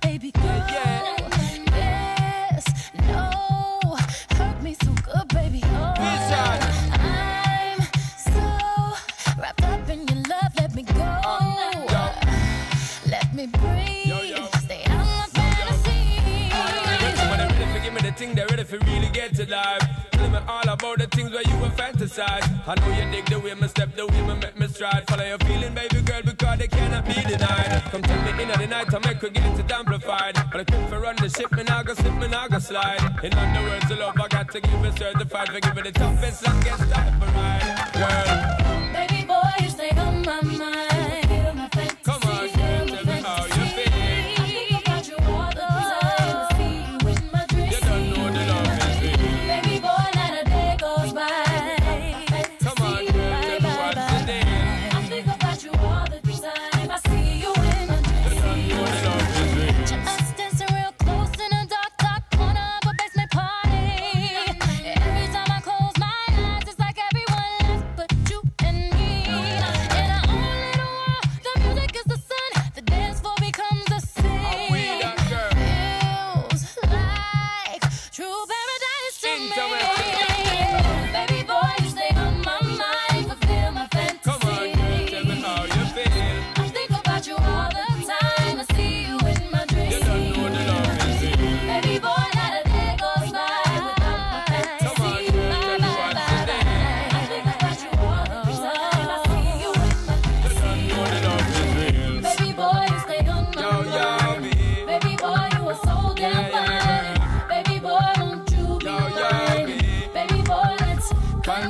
Baby girl. Yeah. Yes, no, hurt me so good, baby. Oh, I'm so wrapped up in your love. Let me go. Oh, yo. Let me breathe. Yo, yo. Stay out my fantasy. When they ready for give me the thing, they ready for really get to life. Tell me all about the things where you were fantasize. I know you dig the way me step, the way me make me stride. Follow your feeling, baby girl, because they cannot be denied. Come tell me in the night, I make her get it amplified. But I quit for run the ship, me now go slip, me now go slide. In other words, the love I got to give it certified for giving the toughest, longest time for ride. Girl,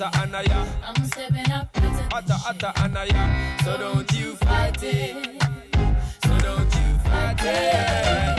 atta anaya. I'm stepping up. Atta atta anaya. So don't you fight it. So don't you fight it.